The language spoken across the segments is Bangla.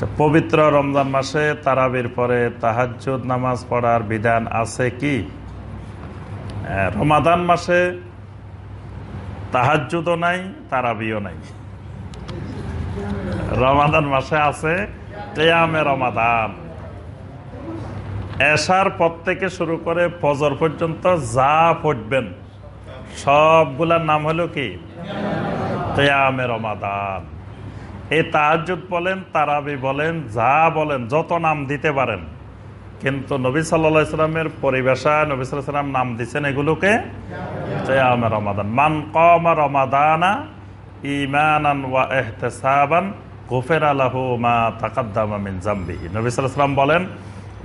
আচ্ছা, পবিত্র রমজান মাসে তারাবির পরে তাহাজুদ নামাজ পড়ার বিধান আছে কি? রমাদান মাসে তাহাজুদও নাই তারাবিও নাই। রমাদান মাসে আছে কেয়ামে রমাদান। এশার পর থেকে শুরু করে ফজর পর্যন্ত যা পড়বেন সবগুলার নাম হলো কি? কেয়ামে রমাদান। এই তাহাজুদ বলেন, তারাবি বলেন, যা বলেন, যত নাম দিতে পারেন। কিন্তু নবী সাল্লা ইসলামের পরিবেশা, নবী সাল্লাম নাম দিচ্ছেন এগুলোকে কেয়ামে রমাদান। মান কম রমাদানা ইমানান ওয়া এহতেসাবান, গুফের আলাহু মা তাকাদ্দামা মিন জাম্বিহি। নবী সাল্লাম বলেন,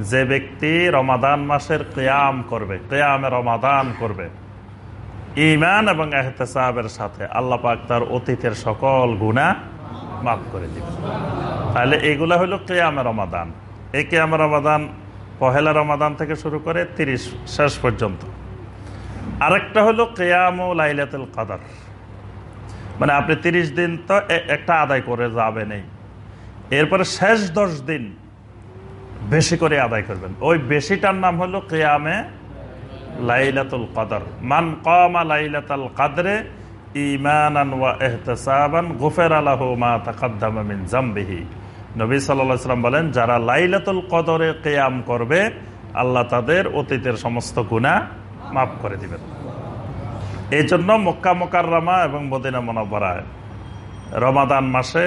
যে ব্যক্তি রমাদান মাসের কেয়াম করবে, কেয়ামে রমাদান করবে ইমান এবং এহতেসাবের সাথে আল্লাহ পাক তার অতীতের সকল গুণা মাফ করে দিবে। তাহলে এগুলা হলো কেয়ামে রমাদান। এই কেয়ামে রমাদান পহেলা রমাদান থেকে শুরু করে তিরিশ শেষ পর্যন্ত। আরেকটা হলো কেয়াম ও লাইলাতুল কাদার। মানে আপনি তিরিশ দিন তো একটা আদায় করে যাবে নেই এরপরে শেষ দশ দিন বেশি করে আদায় করবেন। ওই বেশিটার নাম হলো কেয়ামে লাইলাতুল কাদার। মান কমা লাইলাতুল কাদরে ইমানান ওয়া এহতেসাবান গুফের আলাহ মা তাকাদ্দামা মিন জামবিহি নবী সাল্লাহ সাল্লাম বলেন, যারা লাইলাতুল কদরে কেয়াম করবে, আল্লাহ তাদের অতীতের সমস্ত গুণা মাফ করে দিবেন। এই জন্য মক্কা মোকাররমা এবং মদিনা মনোবরায় রমাদান মাসে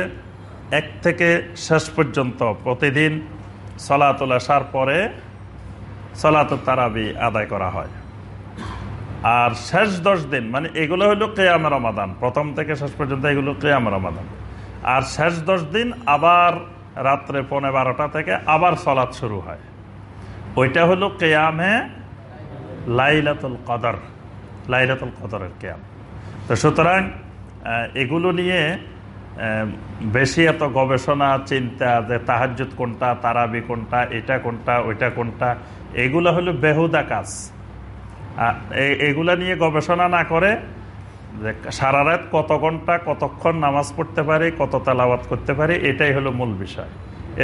এক থেকে শেষ পর্যন্ত প্রতিদিন সলাতুল আসার পরে সলাত তারাবি আদায় করা হয়। আর শেষ দশ দিন মানে এগুলো হলো কেয়াম রমাদান। প্রথম থেকে শেষ পর্যন্ত এগুলো কেয়াম রমাদান। আর শেষ দশ দিন আবার রাত্রে পৌনে বারোটা থেকে আবার সলাৎ শুরু হয়। ওইটা হলো কেয়ামে লাইলাতুল কদর, লাইলাতুল কদরের কেয়াম। তো সুতরাং এগুলো নিয়ে বেশি এত গবেষণা, চিন্তা যে তাহাজুদ কোনটা, তারাবি কোনটা, এটা কোনটা, ওইটা কোনটা, এগুলো হলো বেহুদা কাজ। এগুলা নিয়ে গবেষণা না করে যে সারা রাত কত ঘণ্টা কতক্ষণ নামাজ পড়তে পারি, কত তালাবাত করতে পারি, এটাই হলো মূল বিষয়।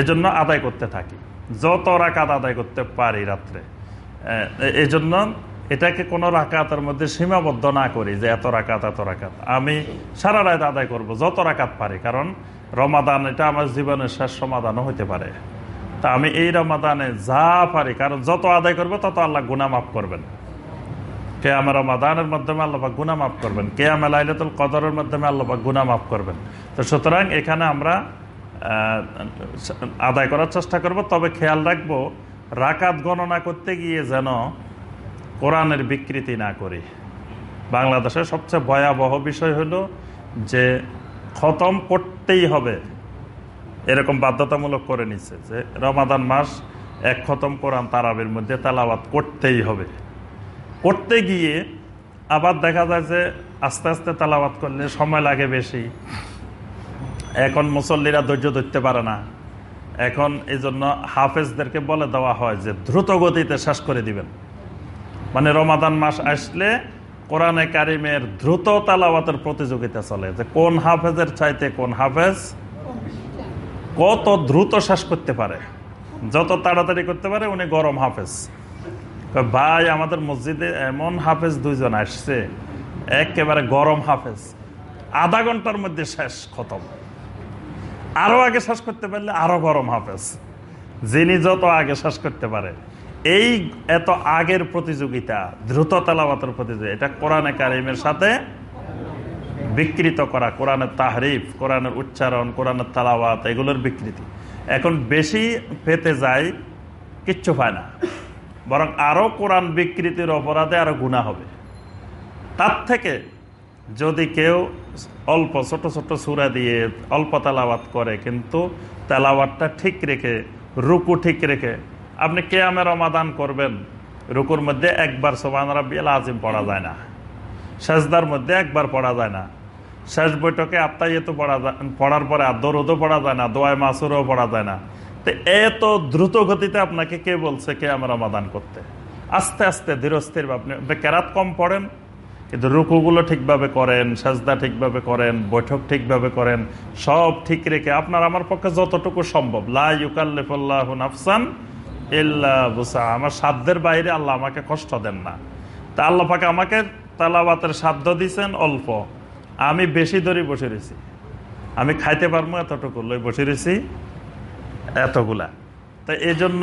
এজন্য আদায় করতে থাকি। যত রাকাত আদায় করতে পারি রাত্রে। এই জন্য এটাকে কোনো রাকাতের মধ্যে সীমাবদ্ধ না করি যে এত রাকাত এত রাকাত। আমি সারা রাত আদায় করব, যত রাকাত পারি, কারণ রমাদান এটা আমার জীবনের শেষ সমাধানও হতে পারে। তা আমি এই রমাদানে যা পারি, কারণ যত আদায় করব তত আল্লাহ গুনা মাফ করবেন। কে আমার রমাদানের মাধ্যমে আল্লাপাক গুনা মাফ করবেন। কে আমার লাইলাতুল কদরের মাধ্যমে আল্লাপাক গুনা মাফ করবেন। তো সুতরাং এখানে আমরা আদায় করার চেষ্টা করব। তবে খেয়াল রাখব, রাকাত গণনা করতে গিয়ে যেন কোরআনের বিকৃতি না করি। বাংলাদেশের সবচেয়ে ভয়াবহ বিষয় হলো যে খতম করতেই হবে। এরকম বাধ্যতামূলক করে নিচ্ছে যে রমাদান মাস এক খতম কোরআন তারাবের মধ্যে তালাবাত করতেই হবে। করতে গিয়ে আবার দেখা যায় যে আস্তে আস্তে তালাবাত করলে সময় লাগে বেশি। এখন মুসল্লিরা ধৈর্য ধরতে পারে না। এখন এই জন্য হাফেজদেরকে বলে দেওয়া হয় যে দ্রুত গতিতে শেষ করে দিবেন। মানে রমাদান মাস আসলে কোরআনে কারিমের দ্রুত তালাবাতের প্রতিযোগিতা চলে যে কোন হাফেজের চাইতে কোন হাফেজ কত দ্রুত শেষ করতে পারে। যত তাড়াতাড়ি করতে পারে উনি গরম হাফেজ। ভাই, আমাদের মসজিদে এমন হাফেজ দুইজন আসছে, একেবারে গরম হাফেজ। আধা ঘণ্টার মধ্যে শেষ, খতম। আরও আগে শেষ করতে পারলে আরও গরম হাফেজ। যিনি যত আগে শেষ করতে পারে, এই এত আগের প্রতিযোগিতা, দ্রুত তালাবাতের প্রতিযোগিতা, এটা কোরআনে কারিমের সাথে বিকৃত করা, কোরআনের তাহরিফ, কোরআনের উচ্চারণ, কোরআনের তালাবাত এগুলোর বিকৃতি। এখন বেশি পেতে যায়, কিচ্ছু পায় না। বরং আরও কোরআন বিকৃতির অপরাধে আরও গুণা হবে। তার থেকে যদি কেউ অল্প, ছোট ছোট সুরা দিয়ে অল্প তেলাবাত করে, কিন্তু তেলাবাতটা ঠিক রেখে, রুকু ঠিক রেখে আপনি কেয়ামের অমাদান করবেন, রুকুর মধ্যে একবার সোমান রাব্বিয়াল আজিম পড়া যায় না। সেজদার মধ্যে একবার পড়া যায় না। শেষ বৈঠকে আত্মাইয়েতো পড়া যায়, পড়ার পরে আদরও পড়া যায় না, দোয়ায় মাসুরও পড়া যায় না। তো এত দ্রুত গতিতে আপনাকে কে বলছে কে আমরা সমাধান করতে? আস্তে আস্তে ধীরস্থির আপনি কেরাত কম পড়েন, কিন্তু রুকুগুলো ঠিকভাবে করেন, সাজদা ঠিকভাবে করেন, বৈঠক ঠিকভাবে করেন, সব ঠিক রেখে আপনার আমার পক্ষে যতটুকু সম্ভব। লা ইউকাল্লিফুল্লাহ নাফসান ইল্লা বুসা আমার সাধ্যের বাইরে আল্লাহ আমাকে কষ্ট দেন না। তা আল্লাহ পাকে আমাকে তালাবাতের সাধ্য দিছেন অল্প। আমি বেশি ধরে বসে রয়েছি। আমি খাইতে পারব এতটুকু। লই বসে রয়েছি। এতগুলা। তো এই জন্য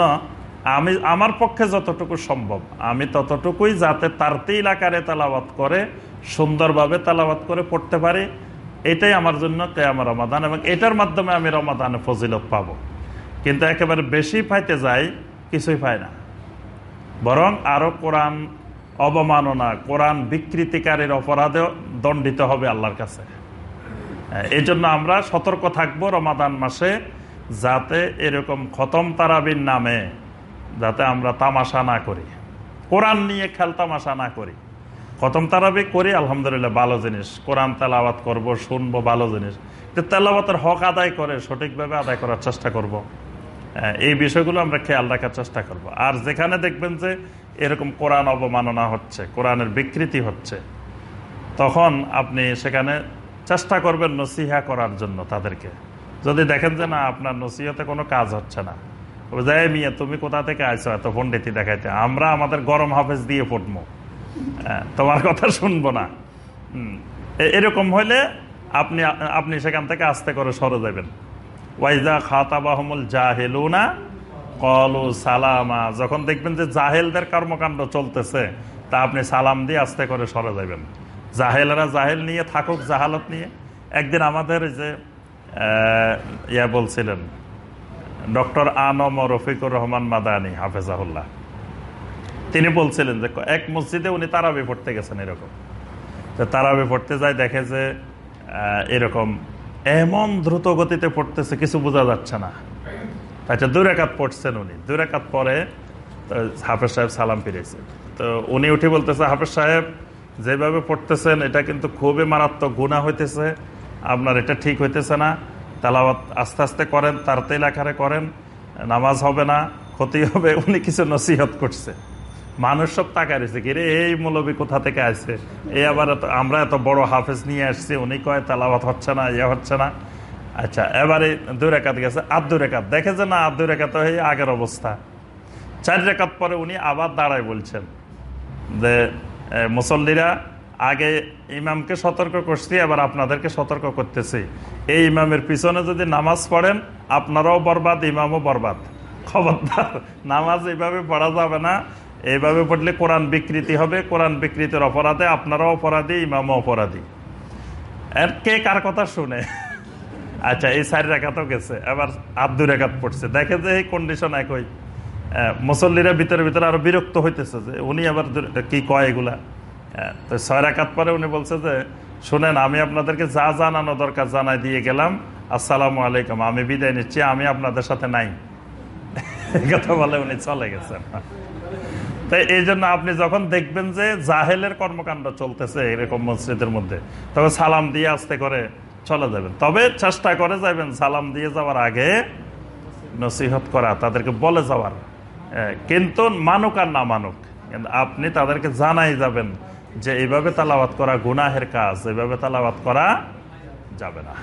আমি, আমার পক্ষে যতটুকু সম্ভব, আমি ততটুকুই যাতে তারতিল আকারে তালাবাত করে, সুন্দরভাবে তালাবাত করে পড়তে পারি, এটাই আমার জন্য কেয়াম রমাদান এবং এটার মাধ্যমে আমি রমাদানে ফজিলত পাব। কিন্তু একেবারে বেশি পাইতে যাই, কিছুই পাই না। বরং আরও কোরআন অবমাননা, কোরআন বিকৃতিকারীর অপরাধে দণ্ডিত হবে আল্লাহর কাছে। এই জন্য আমরা সতর্ক থাকব রমাদান মাসে যাতে এরকম খতম তারাবির নামে যাতে আমরা তামাশা না করি। কোরআন নিয়ে খেল তামাশা না করি। খতম তারাবি করি আলহামদুলিল্লাহ ভালো জিনিস। কোরআন তেলাওয়াত করব শুনব ভালো জিনিস। কিন্তু তেলাওয়াতের হক আদায় করে সঠিকভাবে আদায় করার চেষ্টা করব। হ্যাঁ, এই বিষয়গুলো আমরা খেয়াল রাখার চেষ্টা করব। আর যেখানে দেখবেন যে এরকম কোরআন অবমাননা হচ্ছে কোরআনের বিকৃতি হচ্ছে তখন আপনি সেখানে চেষ্টা করবেন নসিহা করার জন্য তাদেরকে। যদি দেখেন যে না আপনার নসিহতে কোনো কাজ হচ্ছে না যাই মিয়া তুমি কোথা থেকে আইছো এত পণ্ডিতি দেখাইতে? আমরা আমাদের গরম হাফেজ দিয়ে পড়ব হ্যাঁ, তোমার কথা শুনব না। এরকম হইলে আপনি আপনি সেখান থেকে আস্তে করে সরে যাবেন। ওয়াইজা খাতাবাহমুল জাহেলুনা কলু সালামা যখন দেখবেন যে জাহেলদের কর্মকাণ্ড চলতেছে তা আপনি সালাম দিয়ে আস্তে করে সরে যাবেন। জাহেলরা জাহেল নিয়ে থাকুক জাহালত নিয়ে। একদিন আমাদের যে ইয়া বলছিলেন, ডক্টর আনম রফিকুর রহমান মাদানি, হাফেজাহুল্লাহ। তিনি বলছিলেন যে, এক মসজিদে উনি তারাবি পড়তে গেছেন এরকম। তো তারাবি পড়তে যায়, দেখে যে এরকম এমন দ্রুত গতিতে পড়তেছে, কিছু বোঝা যাচ্ছে না। আচ্ছা দুই রেখাত পড়ছেন উনি। দুই রেখাত পরে হাফেজ সাহেব সালাম ফিরেছে। তো উনি উঠে বলতেছে, হাফেজ সাহেব, যেভাবে পড়তেছেন, এটা কিন্তু খুবই মারাত্মক গুণা হইতেছে। আপনার এটা ঠিক হইতেছে না তালাবাত আস্তে আস্তে করেন তারতেল আকারে করেন, নামাজ হবে না, ক্ষতি হবে, উনি কিছু নসিহত করছে। মানুষ সব টাকা রয়েছে, কি রে, এই মৌলবী কোথা থেকে আসছে এই আবার এত- আমরা এত বড় হাফেজ নিয়ে আসছি, উনি কয় তালাবাত হচ্ছে না ইয়ে হচ্ছে না? আচ্ছা এবারে দুই রেখাত গেছে আর দুই রেখাত। দেখে যে না আর দুই রেখাত হয়ে আগের অবস্থা। চার রেখাত পরে উনি আবার দাঁড়ায় বলছেন যে মুসল্লিরা আগে ইমামকে সতর্ক করছি আবার আপনাদেরকে সতর্ক করতেছি। এই ইমামের পিছনে যদি নামাজ পড়েন, আপনারাও বরবাদ, ইমামও বরবাদ। খবরদার, নামাজ এইভাবে পড়া যাবে না। এইভাবে পড়লে কোরআন বিকৃতি হবে, কোরআন বিকৃতির অপরাধে আপনারাও অপরাধী, ইমামও অপরাধী। আর কে কার কথা শুনে? আচ্ছা এই চারি রেখাতেও গেছে, এবার আট দুই রেখাত পড়ছে। দেখে যে এই কন্ডিশন একই। মুসল্লিরা ভিতরে ভিতরে আরও বিরক্ত হইতেছে যে উনি আবার কি কয় এগুলা? তো ছয় রাকাত পরে উনি বলছে যে শুনেন আমি আপনাদেরকে যা জানানো দরকার জানাই দিয়ে গেলাম। আসসালামু আলাইকুম আমি বিদায় নিচ্ছি আমি আপনাদের সাথে নাই। কথা বলে উনি চলে গেছেন। তাই এই জন্য আপনি যখন দেখবেন যে জাহেলের কর্মকাণ্ড চলতেছে এরকম মসজিদের মধ্যে তবে সালাম দিয়ে আসতে করে চলে যাবেন। তবে চেষ্টা করে যাবেন সালাম দিয়ে যাওয়ার আগে নসিহত করা তাদেরকে বলে যাওয়ার। হ্যাঁ, কিন্তু মানুক আর না মানুক আপনি তাদেরকে জানাই যাবেন। যে এইভাবে তালাবাত করা গুনাহের কাজ এইভাবে তালাবাত করা যাবে না।